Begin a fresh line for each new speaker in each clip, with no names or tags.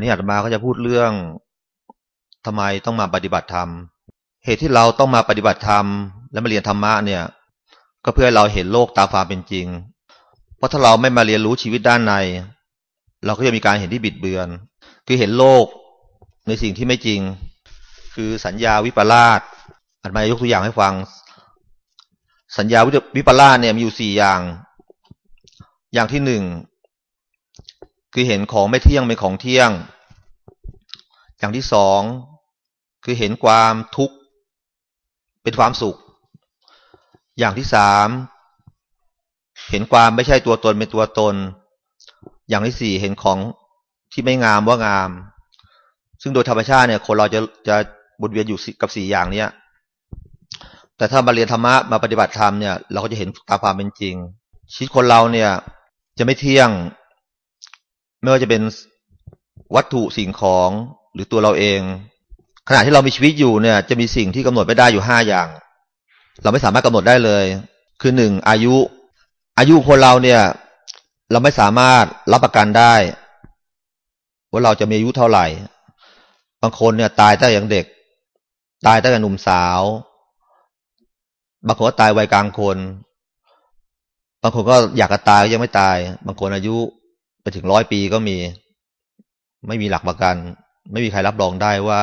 นี้อาตมาก็จะพูดเรื่องทำไมต้องมาปฏิบัติธรรม เหตุที่เราต้องมาปฏิบัติธรรม และมาเรียนธรรมะเนี่ย ก็เพื่อให้เราเห็นโลกตามความเป็นจริง เพราะถ้าเราไม่มาเรียนรู้ชีวิตด้านใน เราก็จะมีการเห็นที่บิดเบือน คือเห็นโลกในสิ่งที่ไม่จริง คือสัญญาวิปลาสอาตมายกตัวอย่างให้ฟัง สัญญาวิปลาสเนี่ยมีอยู่สี่อย่าง อย่างที่หนึ่ง คือเห็นของไม่เที่ยงเป็นของเที่ยง อย่างที่สองคือเห็นความทุกข์เป็นความสุข อย่างที่สามเห็นความไม่ใช่ตัวตนเป็นตัวตน อย่างที่สี่เห็นของที่ไม่งามว่างาม ซึ่งโดยธรรมชาติเนี่ยคนเราจะจะบุญเวียนอยู่กับสี่อย่างเนี้ย แต่ถ้ามาเรียนธรรมะมาปฏิบัติธรรมเนี่ย เราก็จะเห็นตามความเป็นจริง ชีวิตคนเราเนี่ย จะไม่เที่ยง ไม่ว่าจะเป็นวัตถุสิ่งของหรือตัวเราเอง ขณะที่เรามีชีวิตอยู่เนี่ย จะมีสิ่งที่กำหนดไม่ได้อยู่ห้าอย่าง เราไม่สามารถกำหนดได้เลย คือหนึ่งอายุ อายุคนเราเนี่ย เราไม่สามารถรับประกันได้ ว่าเราจะมีอายุเท่าไหร่ บางคนเนี่ย ตายตั้งแต่ยังเด็ก ตายตั้งแต่หนุ่มสาวบางคนก็ตายวัยกลางคน บางคนก็อยากจะตายยังไม่ตาย บางคนอายุ ไปถึงร้อยปีก็มี ไม่มีหลักประกัน ไม่มีใครรับรองได้ว่า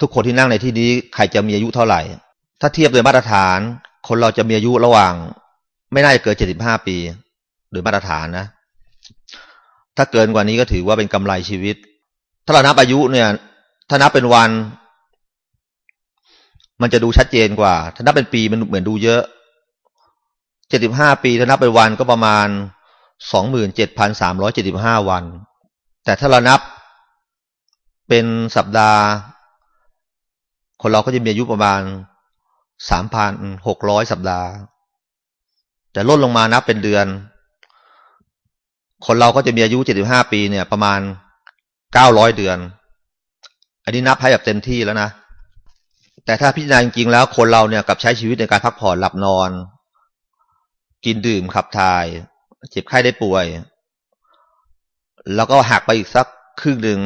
ทุกคนที่นั่งในที่นี้ใครจะมีอายุเท่าไหร่ ถ้าเทียบโดยมาตรฐาน คนเราจะมีอายุระหว่าง ไม่น่าจะเกินเจ็ดสิบห้าปี โดยมาตรฐานนะ ถ้าเกินกว่านี้ก็ถือว่าเป็นกำไรชีวิต ถ้าเรานับอายุเนี่ย ถ้านับเป็นวัน มันจะดูชัดเจนกว่า ถ้านับเป็นปีมันเหมือนดูเยอะเจ็ดสิบห้าปีถ้านับเป็นวันก็ประมาณ สองหมื่นเจ็ดพันสามร้อยเจ็ดสิบห้าวัน แต่ถ้าเรานับเป็นสัปดาห์ คนเราก็จะมีอายุประมาณสามพันหกร้อยสัปดาห์ แต่ลดลงมานับเป็นเดือน คนเราก็จะมีอายุเจ็ดสิบห้าปีเนี่ย ประมาณเก้าร้อยเดือน อันนี้นับให้แบบเต็มที่แล้วนะแต่ถ้าพิจารณาจริงๆแล้วคนเราเนี่ยกับใช้ชีวิตในการพักผ่อนหลับนอน กินดื่มขับถ่าย เจ็บไข้ได้ป่วย แล้วก็หักไปอีกสักครึ่งหนึ่ง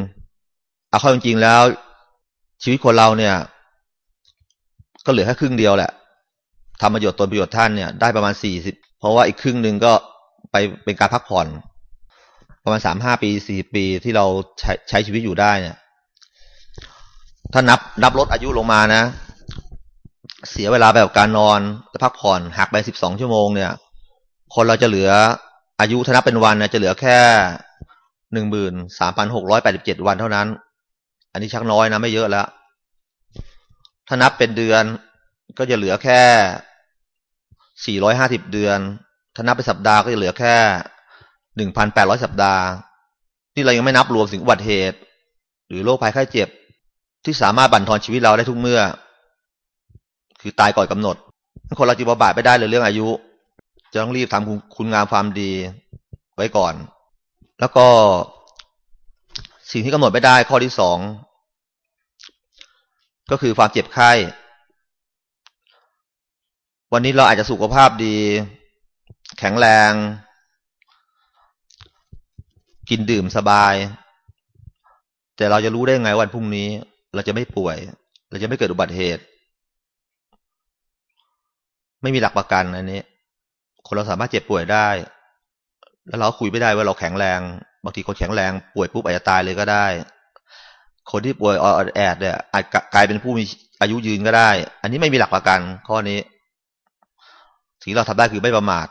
เอาเข้าจริงๆแล้ว ชีวิตคนเราเนี่ย ก็เหลือแค่ครึ่งเดียวแหละทำประโยชน์ตนประโยชน์ท่านเนี่ยได้ประมาณสี่สิบเพราะว่าอีกครึ่งหนึ่งก็ไปเป็นการพักผ่อน ประมาณสามห้าปีสี่ปีที่เราใช้ใช้ชีวิตอยู่ได้เนี่ย ถ้านับนับลดอายุลงมานะ เสียเวลาแบบการนอนและพักผ่อนหักไปสิบสองชั่วโมงเนี่ย คนเราจะเหลือ อายุถ้านับเป็นวันนะจะเหลือแค่หนึ่งหมื่นสามพันหกร้อยแปดสิบเจ็ดวันเท่านั้น อันนี้ชักน้อยนะไม่เยอะแล้ว ถ้านับเป็นเดือนก็จะเหลือแค่สี่ร้อยห้าสิบเดือน ถ้านับเป็นสัปดาห์ก็จะเหลือแค่หนึ่งพันแปดร้อยสัปดาห์นี่เรายังไม่นับรวมถึงอุบัติเหตุ หรือโรคภัยไข้เจ็บ ที่สามารถบั่นทอนชีวิตเราได้ทุกเมื่อ คือตายก่อนกำหนด คนเราจีบบาดไม่ได้เลยเรื่องอายุ จะต้องรีบทำคุณงามความดีไว้ก่อน แล้วก็สิ่งที่กำหนดไม่ได้ข้อที่สองก็คือความเจ็บไข้ วันนี้เราอาจจะสุขภาพดี แข็งแรง กินดื่มสบาย แต่เราจะรู้ได้ไงวันพรุ่งนี้ เราจะไม่ป่วย เราจะไม่เกิดอุบัติเหตุ ไม่มีหลักประกันอันนี้ คนเราสามารถเจ็บป่วยได้ แล้วเราคุยไม่ได้ว่าเราแข็งแรง บางทีคนแข็งแรงป่วยปุ๊บอาจจะตายเลยก็ได้ คนที่ป่วยอ่อดแอดเนี่ยอาจกลายเป็นผู้มีอายุยืนก็ได้ อันนี้ไม่มีหลักประกัน ข้อนี้สิ่งเราทำได้คือไม่ประมาท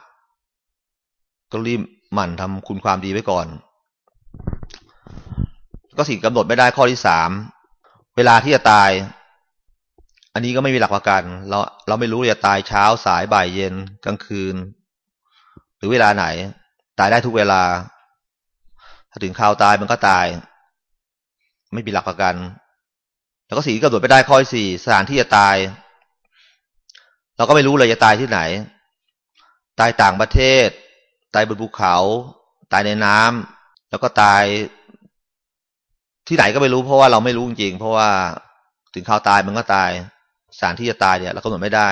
ก็รีบหมั่นทำคุณความดีไว้ก่อน ก็สิ่งกำหนดไม่ได้ข้อที่สามเวลาที่จะตาย อันนี้ก็ไม่มีหลักประกัน เราเราไม่รู้จะตายเช้าสายบ่ายเย็นกลางคืน หรือเวลาไหน ตายได้ทุกเวลา ถ้าถึงข่าวตายมันก็ตาย ไม่มีหลักประกัน แล้วก็สี่กำหนดไปได้ข้อสี่สถานที่จะตาย เราก็ไม่รู้เลยจะตายที่ไหน ตายต่างประเทศ ตายบนภูเขา ตายในน้ำแล้วก็ตาย ที่ไหนก็ไม่รู้เพราะว่าเราไม่รู้จริงเพราะว่าถึงข่าวตายมันก็ตายสถานที่จะตายเนี่ยเรากำหนดไม่ได้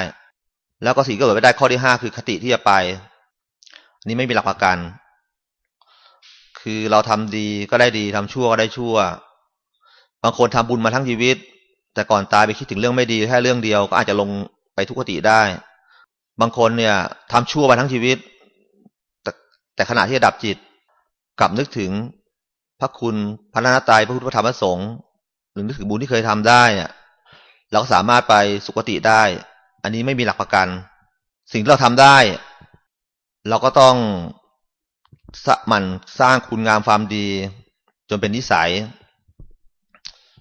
แล้วก็สิ่กำหนดไม่ได้ข้อที่ห้าคือคติที่จะไป นี่ไม่มีหลักประกัน คือเราทำดีก็ได้ดีทำชั่วก็ได้ชั่ว บางคนทำบุญมาทั้งชีวิต แต่ก่อนตายไปคิดถึงเรื่องไม่ดีแค่เรื่องเดียวก็อาจจะลงไปทุกขติได้ บางคนเนี่ยทำชั่วมาทั้งชีวิต แต่แต่ขณะที่ดับจิต กลับนึกถึงพระคุณพระนาตายพระพุทธธรรมพระสงฆ์หรือนึกถึงบุญที่เคยทำได้เนี่ยเราก็สามารถไปสุคติได้ อันนี้ไม่มีหลักประกัน สิ่งที่เราทำได้ เราก็ต้องสมันสร้างคุณงามความดี จนเป็นนิสัย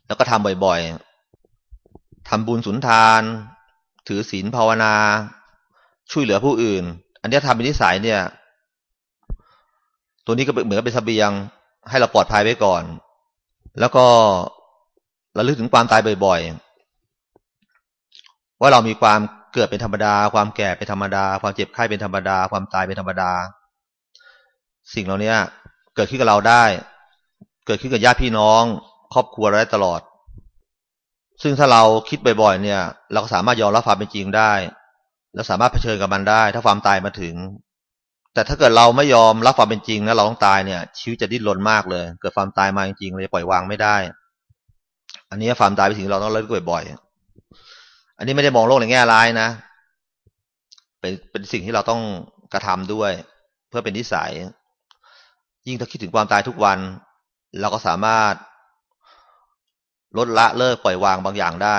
แล้วก็ทำบ่อยๆทำบุญสุนทาน ถือศีลภาวนา ช่วยเหลือผู้อื่น อันนี้ทำเป็นนิสัยเนี่ย ตัวนี้ก็เหมือนเป็นสเสบียง ให้เราปลอดภัยไว้ก่อน แล้วก็ระลึกถึงความตายบ่อยๆว่าเรามีความ เกิดเป็นธรรมดา ความแก่เป็นธรรมดา ความเจ็บไข้เป็นธรรมดา ความตายเป็นธรรมดา สิ่งเหล่านี้เกิดขึ้นกับเราได้ เกิดขึ้นกับญาติพี่น้อง ครอบครัวเราได้ตลอด ซึ่งถ้าเราคิดบ่อยๆเนี่ย เราก็สามารถยอมรับความเป็นจริงได้และสามารถเผชิญกับมันได้ ถ้าความตายมาถึง แต่ถ้าเกิดเราไม่ยอมรับความเป็นจริงนะเราต้องตายเนี่ย ชีวิตจะดิ้นรนมากเลย เกิดความตายมาจริงๆเราจะปล่อยวางไม่ได้ อันนี้ความตายไปถึงเราต้องเลิกบ่อยๆ อันนี้ไม่ได้มองโลกในแง่ร้ายนะ เป็นเป็นสิ่งที่เราต้องกระทำด้วย เพื่อเป็นนิสัย ยิ่งถ้าคิดถึงความตายทุกวัน เราก็สามารถลดละเลิกปล่อยวางบางอย่างได้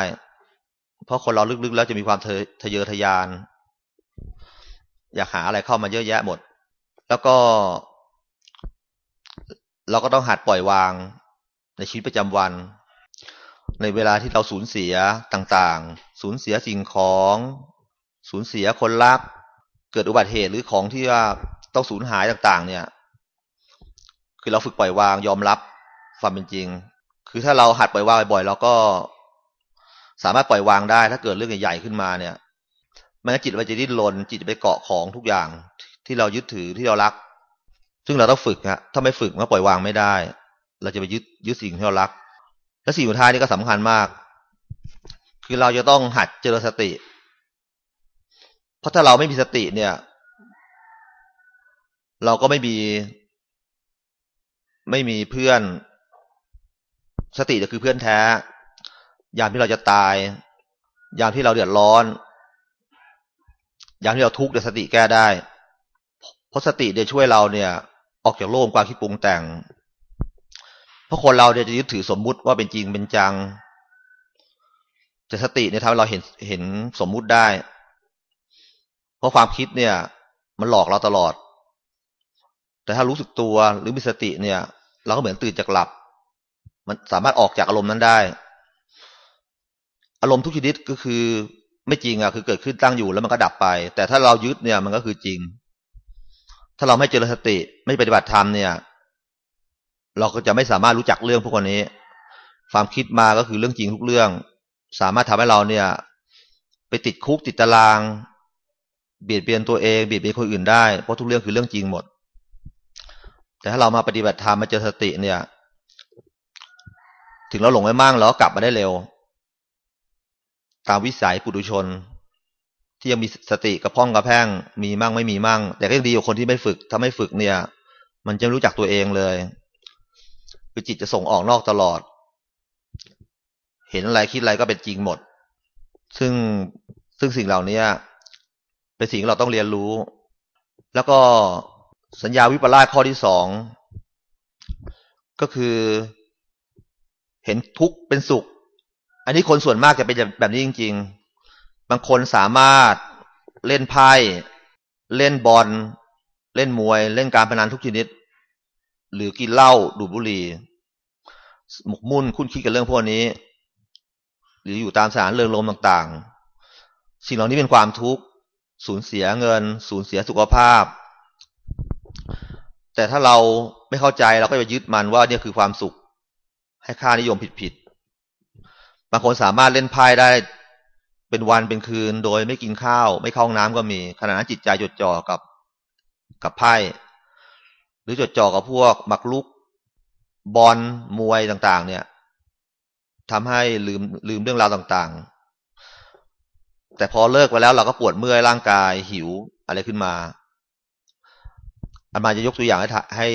เพราะคนเราลึกๆแล้วจะมีความทะเยอทะยาน อยากหาอะไรเข้ามาเยอะแยะหมด แล้วก็ เราก็ต้องหัดปล่อยวางในชีวิตประจำวัน ในเวลาที่เราสูญเสียต่างๆ สูญเสียสิ่งของ สูญเสียคนรัก เกิดอุบัติเหตุหรือของที่ว่าต้องสูญหายต่างๆ เนี่ย คือเราฝึกปล่อยวางยอมรับความเป็นจริง คือถ้าเราหัดปล่อยวางบ่อยๆเราก็สามารถปล่อยวางได้ ถ้าเกิดเรื่องใหญ่ๆขึ้นมาเนี่ยมันจิตมันจะดิ้นรนจิตจะไปเกาะของทุกอย่างที่เรายึดถือที่เรารัก ซึ่งเราต้องฝึกฮะถ้าไม่ฝึกมันปล่อยวางไม่ได้ เราจะไปยึดยึดสิ่งที่เรารัก และสิ่งสุดท้ายนี่ก็สำคัญมาก คือเราจะต้องหัดเจริญสติ เพราะถ้าเราไม่มีสติเนี่ย เราก็ไม่มี ไม่มีเพื่อน สติจะคือเพื่อนแท้ ยามที่เราจะตาย ยามที่เราเดือดร้อน ยามที่เราทุกข์เดี๋ยวสติแก้ได้ เพราะสติเดี๋ยวช่วยเราเนี่ย ออกจากโลกความคิดปรุงแต่ง เพราะคนเราเดี๋ยวจะยึดถือสมมุติว่าเป็นจริงเป็นจัง แต่สติเนี่ยทำให้เราเห็นเห็นสมมุติได้ เพราะความคิดเนี่ย มันหลอกเราตลอด แต่ถ้ารู้สึกตัวหรือมีสติเนี่ย เราก็เหมือนตื่นจากหลับ มันสามารถออกจากอารมณ์นั้นได้ อารมณ์ทุกชนิดก็คือไม่จริงอะคือเกิดขึ้นตั้งอยู่แล้วมันก็ดับไป แต่ถ้าเรายึดเนี่ยมันก็คือจริง ถ้าเราไม่เจริญสติไม่ปฏิบัติธรรมเนี่ย เราก็จะไม่สามารถรู้จักเรื่องพวกนี้ ความคิดมาก็คือเรื่องจริงทุกเรื่อง สามารถทำให้เราเนี่ย ไปติดคุกติดตาราง เบียดเบียนตัวเองเบียดเบียนคนอื่นได้เพราะทุกเรื่องคือเรื่องจริงหมด แต่ถ้าเรามาปฏิบัติธรรมมาเจอสติเนี่ย ถึงเราหลงไปมั่งเรากลับมาได้เร็ว ตามวิสัยปุถุชน ที่ยังมีสติกระพ้องกระแพ่งมีมั่งไม่มีมั่ง แต่ก็ยังดีกว่าคนที่ไม่ฝึกถ้าไม่ฝึกเนี่ย มันจะรู้จักตัวเองเลยคือจิตจะส่งออกนอกตลอด เห็นอะไรคิดอะไรก็เป็นจริงหมด ซึ่งซึ่งสิ่งเหล่านี้เป็นสิ่งเราต้องเรียนรู้ แล้วก็สัญญาวิปลาสข้อที่สองก็คือ เห็นทุกข์เป็นสุข อันนี้คนส่วนมากจะเป็นแบบนี้จริง ๆ บางคนสามารถเล่นไพ่เล่นบอลเล่นมวย เล่นการพนันทุกชนิด หรือกินเหล้าดูดบุหรี่หมกมุ่นคุ้นคิดกับเรื่องพวกนี้ หรืออยู่ตามสถานเริงรมต่างๆ สิ่งเหล่านี้เป็นความทุกข์สูญเสียเงิน สูญเสียสุขภาพ แต่ถ้าเราไม่เข้าใจเราก็จะยึดมันว่าเนี่ยคือความสุข ให้ค่านิยมผิดๆบางคนสามารถเล่นไพ่ได้เป็นวันเป็นคืนโดยไม่กินข้าว ไม่เข้าห้องน้ำก็มีขณะนั้นจิตใจจดจ่อกับกับไพ่หรือจดจ่อกับพวกมักลุกบอลมวยต่าง ๆ เนี่ย ทำให้ลืมลืมเรื่องราวต่างๆ แต่พอเลิกไปแล้วเราก็ปวดเมื่อยร่างกายหิวอะไรขึ้นมาอันมาจะยกตัวอย่างให้ให้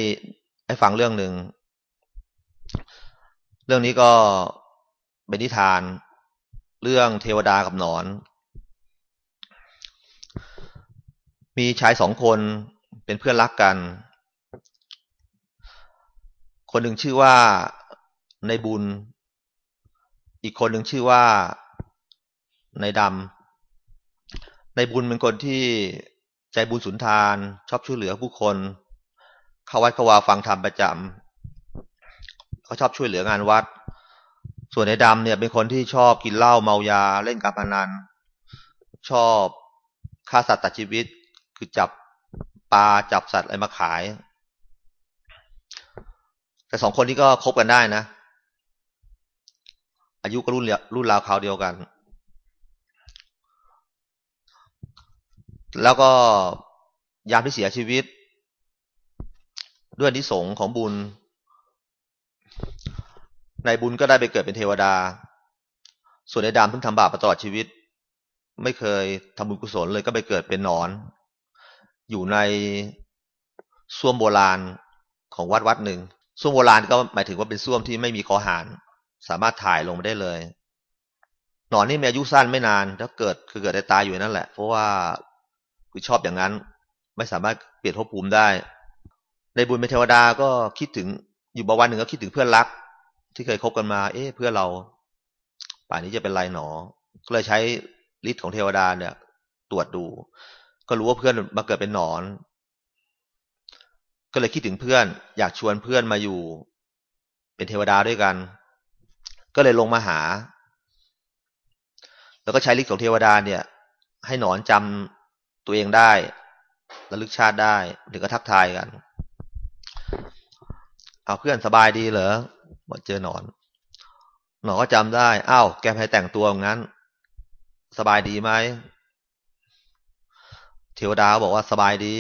ให้ฟังเรื่องหนึ่ง เรื่องนี้ก็เป็นนิทาน เรื่องเทวดากับหนอน มีชายสองคนเป็นเพื่อนรักกัน คนหนึ่งชื่อว่าในบุญ อีกคนหนึ่งชื่อว่าในดำในบุญเป็นคนที่ใจบุญสุนทาน ชอบช่วยเหลือผู้คน เข้าวัดเข้าวาฟังธรรมประจำเขาชอบช่วยเหลืองานวัด ส่วนในดำเนี่ยเป็นคนที่ชอบกินเหล้าเมายาเล่นการพนัน ชอบฆ่าสัตว์ตัดชีวิต คือจับปลาจับสัตว์อะไรมาขาย แต่สองคนนี้ก็คบกันได้นะ อายุก็รุ่นรุ่นราวคราวเดียวกัน แล้วก็ยามที่เสียชีวิต ด้วยนิสงของบุญ ในบุญก็ได้ไปเกิดเป็นเทวดา ส่วนในดำเพิ่งทำบาปมาตลอดชีวิต ไม่เคยทำบุญกุศลเลยก็ไปเกิดเป็นนอน อยู่ในส้วมโบราณของวัดวัดหนึ่งส้วมโบราณก็หมายถึงว่าเป็นส้วมที่ไม่มีคอหาน สามารถถ่ายลงมาได้เลย หนอนนี่มีอายุสั้นไม่นานถ้าเกิดคือเกิดได้ตายอยู่นั่นแหละ เพราะว่าคือชอบอย่างนั้น ไม่สามารถเปลี่ยนภพภูมิได้ ในบุญเป็นเทวดาก็คิดถึงอยู่บางวันหนึ่งก็คิดถึงเพื่อนรัก ที่เคยคบกันมา เอ๊ะเพื่อนเรา ป่านนี้จะเป็นไรหนอ ก็เลยใช้ฤทธิ์ของเทวดาเนี่ย ตรวจดู ก็รู้ว่าเพื่อนมาเกิดเป็นหนอน ก็เลยคิดถึงเพื่อน อยากชวนเพื่อนมาอยู่ เป็นเทวดาด้วยกัน ก็เลยลงมาหา แล้วก็ใช้ฤทธิ์ของเทวดาเนี่ย ให้หนอนจำตัวเองได้ระลึกชาติได้ถึงก็ทักทายกัน เอาเพื่อนสบายดีเหรอมาเจอหนอน หนอนก็จำได้ อ้าว แกไปแต่งตัวงั้น สบายดีไหม เทวดาบอกว่าสบายดี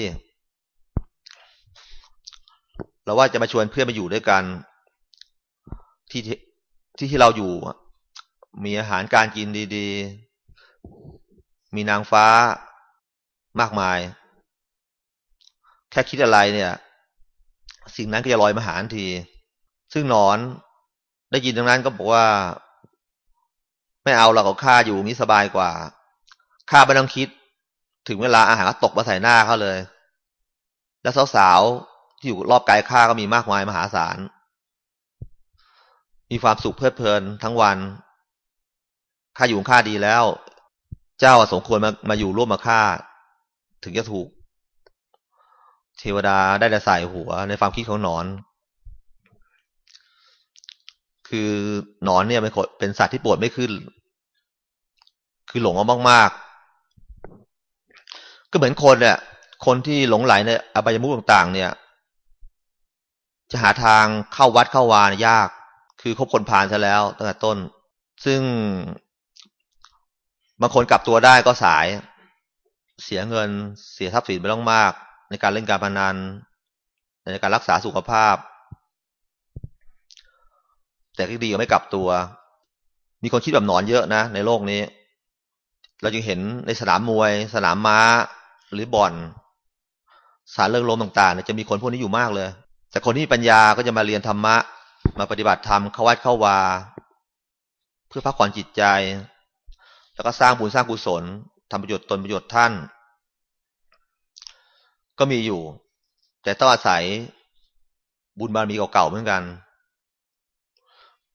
เราว่าจะมาชวนเพื่อนมาอยู่ด้วยกัน ที่ ที่ที่เราอยู่มีอาหารการกินดีๆ มีนางฟ้ามากมาย แค่คิดอะไรเนี่ย สิ่งนั้นก็จะลอยมาหาที ซึ่งนอนได้ยินตรงนั้นก็บอกว่า ไม่เอาเราก็ฆ่าอยู่นี้สบายกว่าฆ่าไม่ต้องคิด ถึงเวลาอาหารก็ตกมาใส่หน้าเขาเลย แล้วสาวๆที่อยู่รอบกายฆ่าก็มีมากมายมหาศาล มีความสุขเพลิดเพลินทั้งวันข้าอยู่ข้าดีแล้ว เจ้าสมควรมามาอยู่ร่วมมาฆ่าถึงจะถูก เทวดาได้แต่ใส่หัวในความคิดของหนอน คือหนอนเนี่ยเป็นเป็นสัตว์ที่ปวดไม่ขึ้น คือหลงเอามากๆ ก็เหมือนคนเนี่ยคนที่หลงไหลในอบายมุขต่าง ๆ เนี่ย จะหาทางเข้าวัดเข้าวานยาก คือคบคนผ่านซะแล้วตั้งแต่ต้น ซึ่งบางคนกลับตัวได้ก็สาย เสียเงินเสียทรัพย์สินไปต้องมาก ในการเล่นการพนันในการรักษาสุขภาพ แต่ก็ดีก็ไม่กลับตัว มีคนคิดแบบหนอนเยอะนะ ในโลกนี้ เราจึงเห็นในสนามมวย สนามม้า หรือบ่อน สารเรื่องลมต่างๆจะมีคนพวกนี้อยู่มากเลย แต่คนที่มีปัญญาก็จะมาเรียนธรรมะ มาปฏิบัติธรรมเข้าวัดเข้าวา เพื่อพักผ่อนจิตใจ แล้วก็สร้างบุญสร้างกุศลทำประโยชน์ตนประโยชน์ท่าน ก็มีอยู่ แต่ต้องอาศัยบุญบารมีเก่าๆเหมือนกัน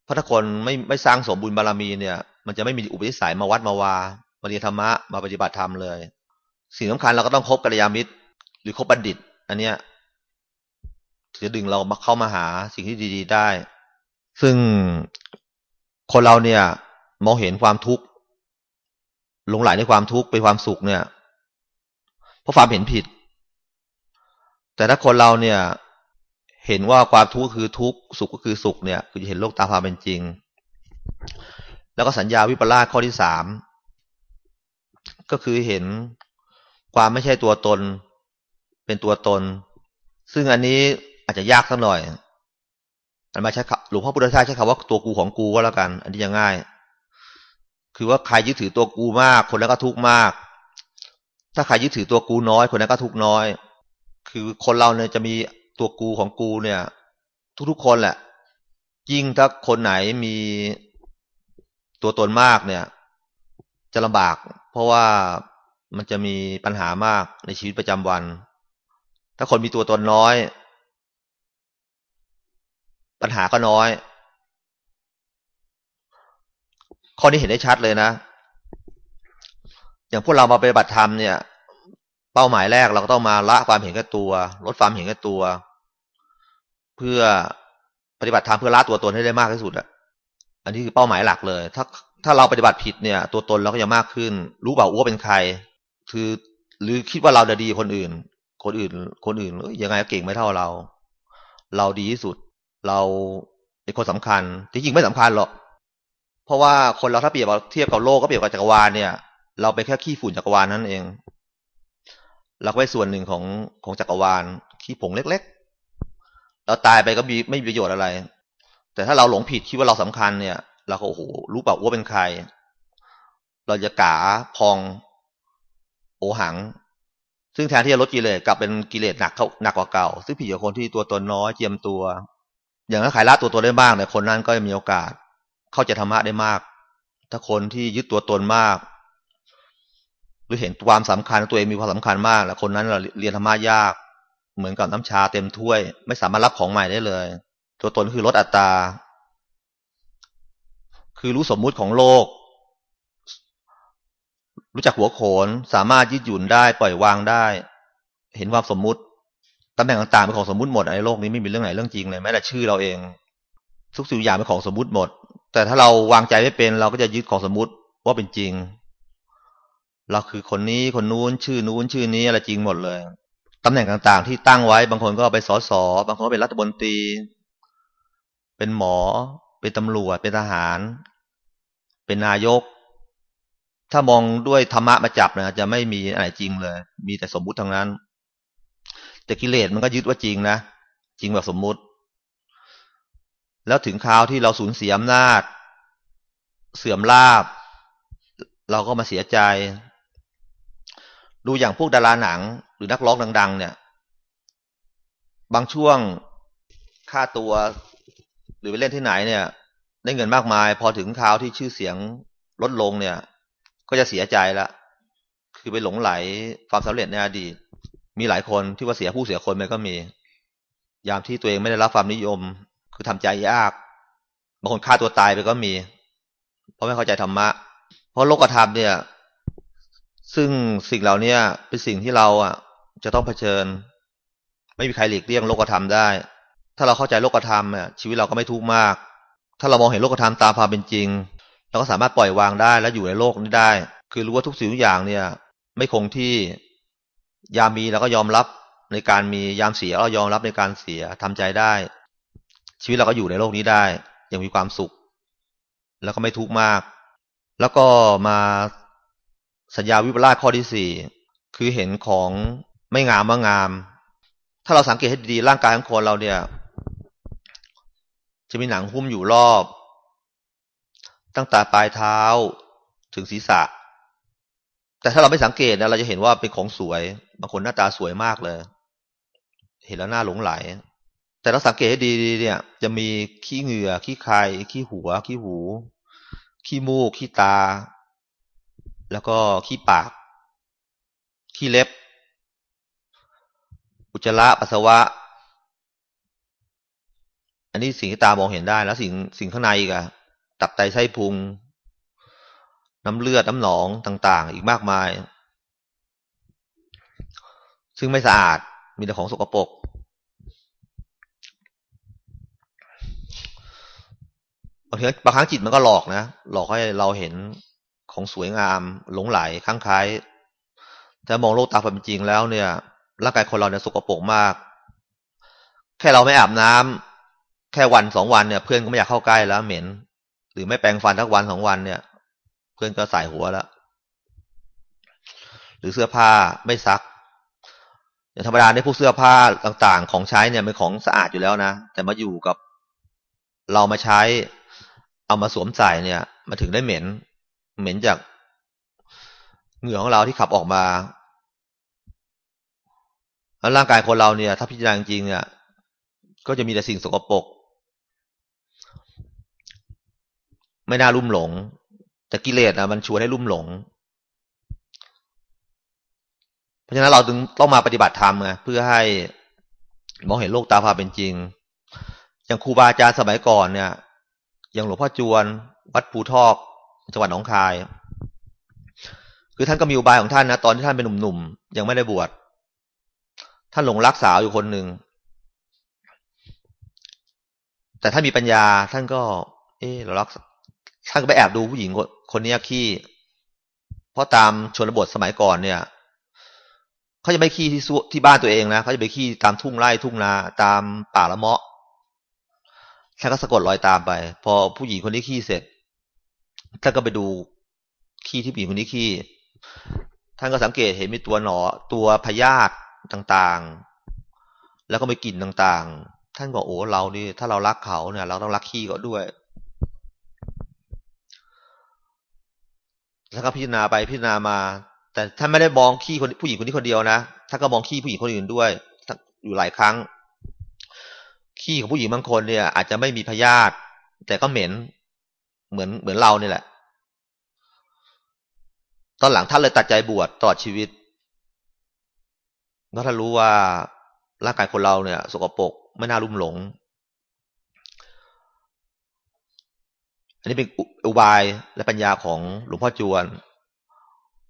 เพราะถ้าคนไม่ไม่สร้างสมบุญบารมีเนี่ย มันจะไม่มีอุปนิสัยมาวัดมาวามาเรียนธรรมะมาปฏิบัติธรรมเลย สิ่งสำคัญเราก็ต้องคบกัลยาณมิตร หรือคบบัณฑิต อันเนี้ย จะดึงเรามาเข้ามาหาสิ่งที่ดี ๆ ได้ ซึ่งคนเราเนี่ย มองเห็นความทุกข์หลงไหลในความทุกข์เป็นความสุขเนี่ย เพราะความเห็นผิด แต่ถ้าคนเราเนี่ย เห็นว่าความทุกข์คือทุกข์สุขก็คือสุขเนี่ย คือจะเห็นโลกตามความเป็นจริง แล้วก็สัญญาวิปลาสข้อที่สามก็คือเห็นความไม่ใช่ตัวตน เป็นตัวตน ซึ่งอันนี้ อาจจะยากสักหน่อยอันมาใช้หลวงพ่อพุทธทาสใช้คำว่าตัวกูของกูก็แล้วกัน อันนี้ยังง่าย คือว่าใครยึดถือตัวกูมาก คนนั้นก็ทุกข์มาก ถ้าใครยึดถือตัวกูน้อย คนนั้นก็ทุกข์น้อย คือคนเราเนี่ยจะมีตัวกูของกูเนี่ย ทุกๆคนแหละ ยิ่งถ้าคนไหนมีตัวตนมากเนี่ย จะลำบาก เพราะว่ามันจะมีปัญหามากในชีวิตประจำวัน ถ้าคนมีตัวตนน้อย ปัญหาก็น้อย ข้อนี้เห็นได้ชัดเลยนะ อย่างพวกเรามาปฏิบัติธรรมเนี่ย เป้าหมายแรกเราก็ต้องมาละความเห็นแก่ตัว ลดความเห็นแก่ตัว เพื่อปฏิบัติธรรมเพื่อละตัวตนให้ได้มากที่สุดอะอันนี้คือเป้าหมายหลักเลย ถ้าถ้าเราปฏิบัติผิดเนี่ย ตัวตนเราก็จะมากขึ้น รู้เปล่าอ้วเป็นใคร คือหรือคิดว่าเราจะดีคนอื่น คนอื่น คนอื่นยังไงก็เก่งไม่เท่าเรา เราดีที่สุด เราเป็นคนสำคัญจริงๆไม่สำคัญหรอก เพราะว่าคนเราถ้าเปรียบเทียบกับโลกก็เปรียบกับจักรวาลเนี่ย เราไปแค่ขี้ฝุ่นจักรวาลนั่นเองเราก็เป็นส่วนหนึ่งของของจักรวาลขี้ผงเล็กๆเราตายไปก็มีไม่มีประโยชน์อะไร แต่ถ้าเราหลงผิดคิดว่าเราสำคัญเนี่ย เราก็โอ้โหรู้เปล่าว่าเป็นใคร เราจะกาพอง โอหัง ซึ่งแทนที่จะลดกิเลสกลับเป็นกิเลสหนักเขาหนักกว่าเก่า ซึ่งผิดกับคนที่ตัวตนน้อยเจียมตัว อย่างถ้าขายละตัวตนได้บ้างเนี่ยคนนั้นก็มีโอกาส เข้าใจธรรมะได้มาก ถ้าคนที่ยึดตัวตนมาก หรือเห็นความสำคัญตัวเองมีความสำคัญมาก แล้วคนนั้นเราเรียนธรรมะยาก เหมือนกับน้ำชาเต็มถ้วย ไม่สามารถรับของใหม่ได้เลย ตัวตนคือลดอัตราคือรู้สมมุติของโลก รู้จักหัวโขน สามารถยืดหยุ่นได้ ปล่อยวางได้ เห็นความสมมุติ ตำแหน่งต่างๆเป็นของสมมุติหมดในโลกนี้ไม่มีเรื่องไหนเรื่องจริงเลยแม้แต่ชื่อเราเอง ทุกสิ่งอย่างเป็นของสมมุติหมด แต่ถ้าเราวางใจไม่เป็น เราก็จะยึดของสมมุติว่าเป็นจริง เราคือคนนี้คนนู้นชื่อนู้นชื่อนี้อะไรจริงหมดเลยตำแหน่งต่างๆ ที่ตั้งไว้บางคนก็ไปสอสอบางคนก็เป็นรัฐมนตรี เป็นหมอ เป็นตำรวจเป็นทหาร เป็นนายก ถ้ามองด้วยธรรมะมาจับนะจะไม่มีอะไรจริงเลย มีแต่สมมุติทั้งนั้น แต่กิเลสมันก็ยึดว่าจริงนะ จริงแบบสมมุติ แล้วถึงคราวที่เราสูญเสียอำนาจ เสื่อมลาบ เราก็มาเสียใจ ดูอย่างพวกดาราหนัง หรือนักร้องดัง ๆ เนี่ย บางช่วงค่าตัว หรือไปเล่นที่ไหนเนี่ย ได้เงินมากมาย พอถึงคราวที่ชื่อเสียงลดลงเนี่ย ก็จะเสียใจละคือไปหลงไหลความสำเร็จในอดีต มีหลายคนที่ว่าเสียผู้เสียคนไปก็มี ยามที่ตัวเองไม่ได้รับความนิยม คือทำใจยากบางคนฆ่าตัวตายไปก็มี เพราะไม่เข้าใจธรรมะ เพราะโลกธรรมเนี่ย ซึ่งสิ่งเหล่านี้เป็นสิ่งที่เราอะ จะต้องเผชิญ ไม่มีใครหลีกเลี่ยงโลกธรรมได้ ถ้าเราเข้าใจโลกธรรมเนี่ยชีวิตเราก็ไม่ทุกข์มาก ถ้าเรามองเห็นโลกธรรมตามความเป็นจริง เราก็สามารถปล่อยวางได้และอยู่ในโลกนี้ได้ คือรู้ว่าทุกสิ่งทุกอย่างเนี่ย ไม่คงที่ ยามมีเราก็ยอมรับในการมียามเสียเรายอมรับในการเสียทำใจได้ ชีวิตเราก็อยู่ในโลกนี้ได้อย่างมีความสุข แล้วก็ไม่ทุกข์มาก แล้วก็มาสัญญาวิปลาสข้อที่สี่คือเห็นของไม่งามว่างาม ถ้าเราสังเกตให้ดีร่างกายของคนเราเนี่ย จะมีหนังหุ้มอยู่รอบ ตั้งแต่ปลายเท้าถึงศีรษะ แต่ถ้าเราไม่สังเกตนะเราจะเห็นว่าเป็นของสวย บางคนหน้าตาสวยมากเลย เห็นแล้วน่าหลงไหล แต่เราสังเกตให้ดีเนี่ย จะมีขี้เหงื่อขี้ไข่ขี้หัว ขี้หู ขี้มูก ขี้ตา แล้วก็ขี้ปาก ขี้เล็บ อุจจาระปัสสาวะ อันนี้สิ่งที่ตามองเห็นได้ แล้วสิ่งสิ่งข้างในอีกอะตับไตไส้พุง น้ำเลือด น้ำหนองต่าง ๆ อีกมากมาย ซึ่งไม่สะอาด มีแต่ของสกปรกบางทีบางครั้งจิตมันก็หลอกนะ หลอกให้เราเห็นของสวยงาม หลงไหลครั้งคล้ายแต่มองโลกตามความเป็นจริงแล้วเนี่ยร่างกายคนเราเนี่ยสกปรกมาก แค่เราไม่อาบน้ำแค่วันสองวันเนี่ย เพื่อนก็ไม่อยากเข้าใกล้แล้วเหม็น หรือไม่แปรงฟันทักวันสองวันเนี่ย เพื่อนก็ใส่หัวแล้ว หรือเสื้อผ้าไม่ซัก อย่างธรรมดาในพวกเสื้อผ้าต่าง ๆ ของใช้เนี่ยเป็นของสะอาดอยู่แล้วนะแต่มาอยู่กับเรามาใช้ เอามาสวมใส่เนี่ยมาถึงได้เหม็น เหม็นจากเหงื่อของเราที่ขับออกมาแล้วร่างกายคนเราเนี่ย ถ้าพิจารณาจริงเนี่ย ก็จะมีแต่สิ่งสกปรกไม่น่าลุ่มหลง แต่กิเลสนะมันชวนให้ลุ่มหลง เพราะฉะนั้นเราถึงต้องมาปฏิบัติธรรมไงเพื่อให้มองเห็นโลกตาพาเป็นจริง อย่างครูบาอาจารย์สมัยก่อนเนี่ย อย่างหลวงพ่อจวน วัดภูทอกจังหวัดหนองคาย คือท่านก็มีอุบายของท่านนะตอนที่ท่านเป็นหนุ่มๆยังไม่ได้บวชท่านหลงรักสาวอยู่คนหนึ่งแต่ถ้ามีปัญญาท่านก็ เออเรารักท่านก็ไปแอบดูผู้หญิงคนนี้ขี้ เพราะตามชนบทสมัยก่อนเนี่ย เขาจะไม่ขี้ที่ที่บ้านตัวเองนะเขาจะไปขี้ตามทุ่งไร่ทุ่งนาตามป่าละเมาะท่านก็สะกดรอยตามไป พอผู้หญิงคนนี้ขี้เสร็จท่านก็ไปดูขี้ที่ผู้หญิงคนนี้ขี้ท่านก็สังเกตเห็นมีตัวหนอตัวพยาธิต่างๆ แล้วก็ไม่กลิ่นต่างๆ ท่านก็โอ้เรานี่ถ้าเรารักเขาเนี่ย เราต้องรักขี้เขาด้วยแล้วก็พิจารณาไปพิจารณามา แต่ท่านไม่ได้มองขี้คนผู้หญิงคนนี้คนเดียวนะท่านก็มองขี้ผู้หญิงคนอื่นด้วย อยู่หลายครั้ง ขี้ของผู้หญิงบางคนเนี่ย อาจจะไม่มีพยาธิแต่ก็เหม็น เหมือนเหมือนเราเนี่ยแหละ ตอนหลังท่านเลยตัดใจบวชตลอดชีวิตเพราะท่านรู้ว่าร่างกายคนเราเนี่ย สกปรกไม่น่าลุ่มหลง อันนี้เป็นอุบายและปัญญาของหลวงพ่อจวน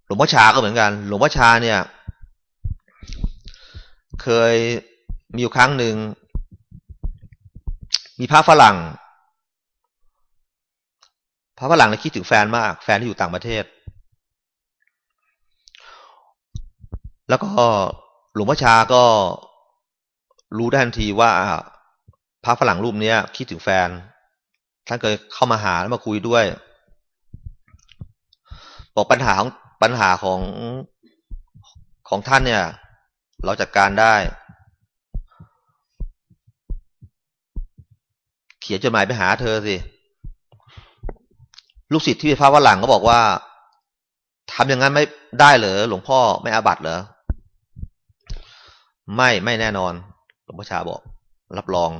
หลวงพ่อชาก็เหมือนกัน หลวงพ่อชาเนี่ย เคยมีอยู่ครั้งหนึ่ง มีพระฝรั่ง พระฝรั่งเนี่ยคิดถึงแฟนมาก แฟนที่อยู่ต่างประเทศ แล้วก็หลวงพ่อชาก็รู้ทันทีว่าพระฝรั่งรูปนี้คิดถึงแฟน ท่านเคยเข้ามาหาแล้วมาคุยด้วย บอกปัญหาของ ปัญหาของของท่านเนี่ย เราจัดการได้ เขียนจดหมายไปหาเธอสิ ลูกศิษย์ที่พระวัหลังก็บอกว่าทำอย่างนั้นไม่ได้เหรอหลวงพ่อไม่อาบัตเหรอ ไม่ไม่แน่นอน หลวงพ่อชาบอก รับรอง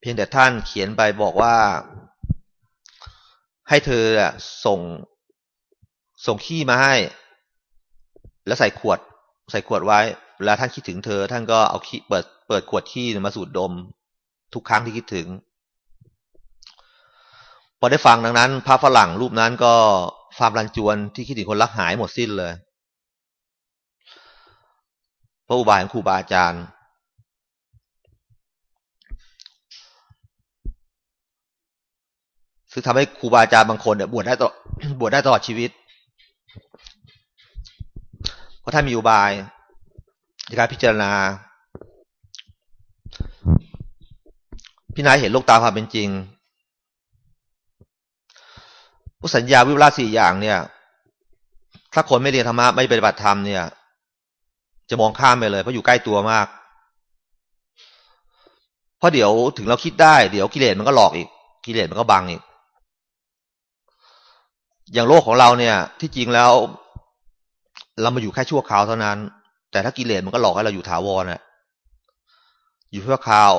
เพียงแต่ท่านเขียนไปบอกว่า ให้เธอส่ง ส่งขี้มาให้ แล้วใส่ขวด ใส่ขวดไว้ เวลาท่านคิดถึงเธอ ท่านก็เอาขี้เปิดเปิดขวดขี้มาสูดดม ทุกครั้งที่คิดถึง พอได้ฟังดังนั้นพระฝรั่งรูปนั้นก็ฟามรันจวนที่คิดถึงคนรักหายหมดสิ้นเลยพระอุบายของครูบาอาจารย์ซึ่งทำให้ครูบาอาจารย์บางคนเนี่ยบวชได้ตลอดบวชได้ตลอดชีวิต เพราะท่านมีอุบายในการพิจารณาพิจารณาเห็นโลกตาความเป็นจริงผู้สัญญาวิวลาสี่อย่างเนี่ย ถ้าคนไม่เรียนธรรมะไม่ปฏิบัติธรรมเนี่ย จะมองข้ามไปเลยเพราะอยู่ใกล้ตัวมาก เพราะเดี๋ยวถึงเราคิดได้ เดี๋ยวกิเลสมันก็หลอกอีก กิเลสมันก็บังอีก อย่างโลกของเราเนี่ย ที่จริงแล้ว เรามาอยู่แค่ชั่วคราวเท่านั้น แต่ถ้ากิเลสมันก็หลอกให้เราอยู่ถาวรน่ะ อยู่ชั่วคราว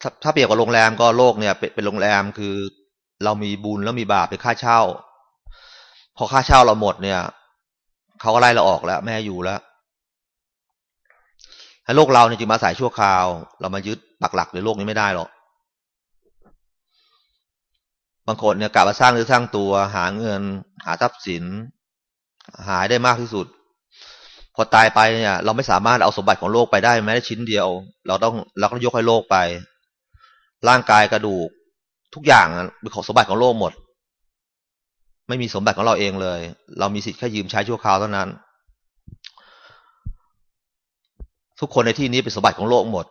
ถ้าถ้าเปรียบกับโรงแรมก็โลกเนี่ย เป็นเป็นโรงแรมคือ เรามีบุญแล้วมีบาปเป็นค่าเช่า พอค่าเช่าเราหมดเนี่ยเขาก็ไล่เราออกแล้วแม่อยู่แล้วให้โลกเราเนี่ยจึงมาสายชั่วคราว เรามายึดปักหลักในโลกนี้ไม่ได้หรอก บางคนเนี่ยกลับมาสร้างหรือสร้างตัว หาเงิน หาทรัพย์สิน หายได้มากที่สุด พอตายไปเนี่ย เราไม่สามารถเอาสมบัติของโลกไปได้แม้แต่ชิ้นเดียว เราต้องเราต้องยกให้โลกไป ร่างกายกระดูก ทุกอย่างเป็นของสมบัติของโลกหมด ไม่มีสมบัติของเราเองเลย เรามีสิทธิ์แค่ยืมใช้ชั่วคราวเท่านั้น ทุกคนในที่นี้เป็นสมบัติของโลกหมด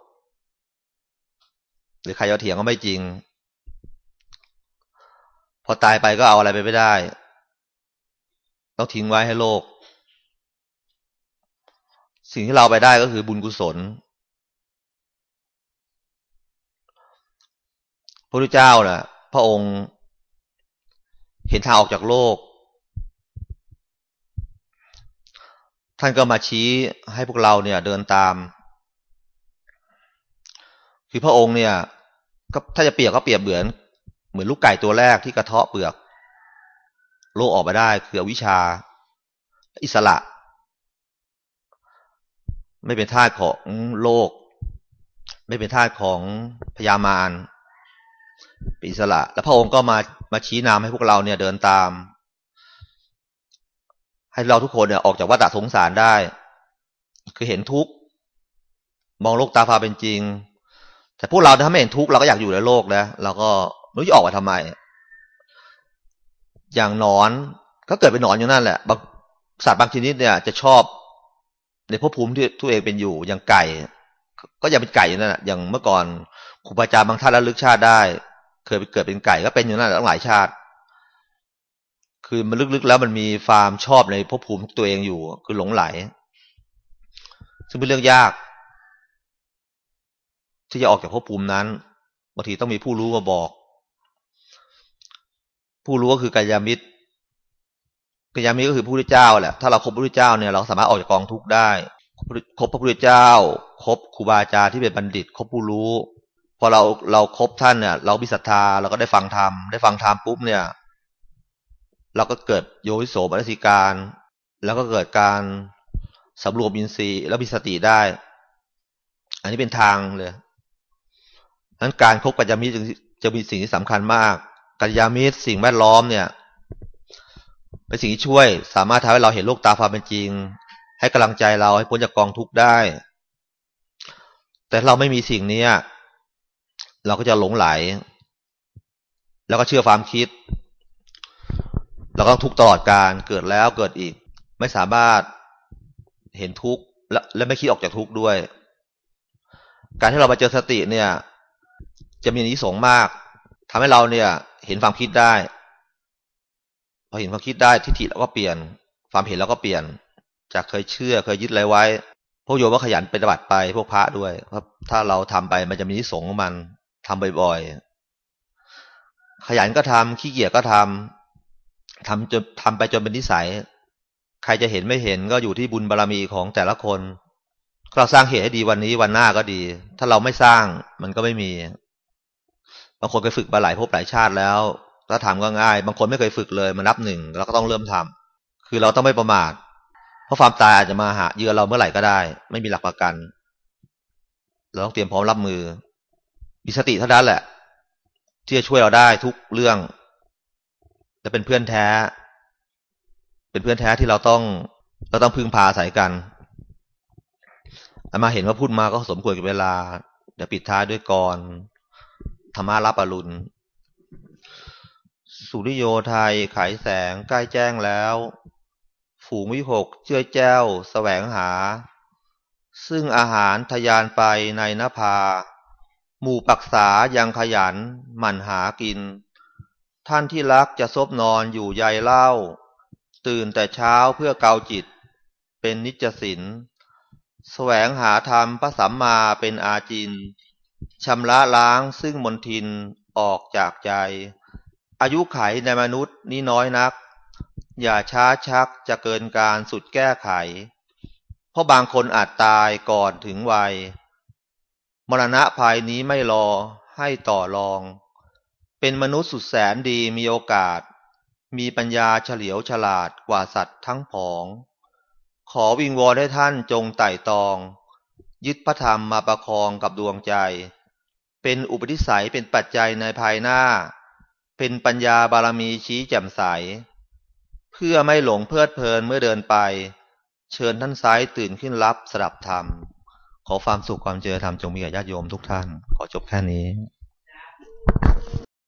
หรือใครจะเถียงก็ไม่จริง อตายไปก็เอาอะไรไปไม่ได้ต้องทิ้งไว้ให้โลก สิ่งที่เราไปได้ก็คือบุญกุศลพระพุทธเจ้านะ่ะ พระองค์เห็นทางออกจากโลก ท่านก็มาชี้ให้พวกเราเนี่ย เดินตาม คือพระองค์เนี่ยก็ถ้าจะเปรียบก็เปรียบเหมือน เหมือนลูกไก่ตัวแรกที่กระเทาะเปลือก โลกออกมาได้คือวิชา อิสระ ไม่เป็นทาสของโลก ไม่เป็นทาสของพญามารเป็นอิสระ แล้วพระองค์ก็มามาชี้นำให้พวกเราเนี่ยเดินตาม ให้เราทุกคนเนี่ยออกจากวัฏสงสารได้ คือเห็นทุกข์มองโลกตาฟ้าเป็นจริง แต่พวกเราถ้าไม่เห็นทุกข์เราก็อยากอยู่ในโลกนะเราก็ รู้จะออกมาทำไม อย่างนอนก็เกิดเป็นนอนอยู่นั่นแหละบางสัตว์บางชนิดเนี่ย จะชอบ ในภพภูมิที่ตัวเองเป็นอยู่ อย่างไก่ ก็ยังเป็นไก่อยู่นั่นแหละอย่างเมื่อก่อนครูบาอาจารย์บางท่านระลึกชาติได้ เคยไปเกิดเป็นไก่ก็เป็นอยู่นั่นตั้งหลายชาติ คือมันลึกๆแล้วมันมีความชอบในภพภูมิตัวเองอยู่ คือหลงไหล ซึ่งเป็นเรื่องยาก ที่จะออกจากภพภูมินั้นบางทีต้องมีผู้รู้มาบอก ผู้รู้ก็คือกัลยามิตรกัลยามิตรก็คือผู้รู้เจ้าแหละถ้าเราคบพระพุทธเจ้าเนี่ยเราสามารถออกจากกองทุกข์ได้คบพระพุทธเจ้าคบครูบาอาจารย์ที่เป็นบัณฑิตคบผู้รู้พอเราเราครบท่านเนี่ย เราบิศรัทธาเราก็ได้ฟังธรรมได้ฟังธรรมปุ๊บเนี่ย เราก็เกิดโยวิโสมนสิการ แล้วก็เกิดการสำรวมอินทรีย์แล้วมีสติได้ อันนี้เป็นทางเลยนั้นการครบกัญญามิตรจะมีสิ่งที่สำคัญมาก กัญญามิตรสิ่งแวดล้อมเนี่ยเป็นสิ่งที่ช่วย สามารถทำให้เราเห็นโลกตาความเป็นจริง ให้กำลังใจเราให้พ้นจากกองทุกข์ได้ แต่เราไม่มีสิ่งนี้เราก็จะหลงไหล แล้วก็เชื่อความคิดเราก็ทุกตลอดการเกิดแล้วเกิดอีก ไม่สามารถเห็นทุกข์และและไม่คิดออกจากทุกข์ด้วย การที่เรามาเจอสติเนี่ย จะมีนิสงมากทำให้เราเนี่ย เห็นความคิดได้ พอเห็นความคิดได้ทิฏฐิเราก็เปลี่ยน ความเห็นเราก็เปลี่ยน จากเคยเชื่อเคยยึดอะไรไว้ พวกโยมก็ขยันปฏิบัติไป พวกพระด้วยเพราะถ้าเราทำไปมันจะมีนิสงของมันทำบ่อยๆ ขยันก็ทำขี้เกียจก็ทำทำจนทำไปจนเป็นนิสัย ใครจะเห็นไม่เห็นก็อยู่ที่บุญบารรมีของแต่ละคนเราสร้างเหตุให้ดีวันนี้วันหน้าก็ดี ถ้าเราไม่สร้างมันก็ไม่มี บางคนเคยฝึกมาหลายภพหลายชาติแล้วถ้าทำก็ง่าย บางคนไม่เคยฝึกเลยมานับหนึ่งเราก็ต้องเริ่มทำคือเราต้องไม่ประมาท เพราะความตายอาจจะมาหาเยือเราเมื่อไหร่ก็ได้ ไม่มีหลักประกัน เราต้องเตรียมพร้อมรับมือ มีสติเท่านั้นแหละ ที่จะช่วยเราได้ทุกเรื่อง จะเป็นเพื่อนแท้ เป็นเพื่อนแท้ที่เราต้องเราต้องพึ่งพาอาศัยกันมาเห็นว่าพูดมาก็สมควรกับเวลา เดี๋ยวปิดท้ายด้วยกร ธรรมารับอรุณ สุริโยไทยขายแสงใกล้แจ้งแล้ว ฝูงวิหกเจื้อแจ้วแสวงหา ซึ่งอาหารทยานไปในนภา หมู่ปักษายังขยันหมั่นหากิน ท่านที่รักจะซบนอนอยู่ใยเล่า ตื่นแต่เช้าเพื่อเกาจิต เป็นนิจสินแสวงหาธรรมพระสัมมาเป็นอาจิน ชำระล้างซึ่งมนทินออกจากใจ อายุไขในมนุษย์นี้น้อยนัก อย่าช้าชักจะเกินการสุดแก้ไข เพราะบางคนอาจตายก่อนถึงวัย มรณะภายนี้ไม่รอให้ต่อรอง เป็นมนุษย์สุดแสนดีมีโอกาส มีปัญญาเฉลียวฉลาดกว่าสัตว์ทั้งผอง ขอวิงวอนให้ท่านจงไต่ตอง ยึดพระธรรมมาประคองกับดวงใจ เป็นอุปนิสัยเป็นปัจจัยในภายหน้า เป็นปัญญาบารมีชี้แจ่มใส เพื่อไม่หลงเพลิดเพลินเมื่อเดินไป เชิญท่านซ้ายตื่นขึ้นรับสดับธรรม ขอความสุขความเจริญธรรมจงมีแก่ญาติโยมทุกท่าน ขอจบแค่นี้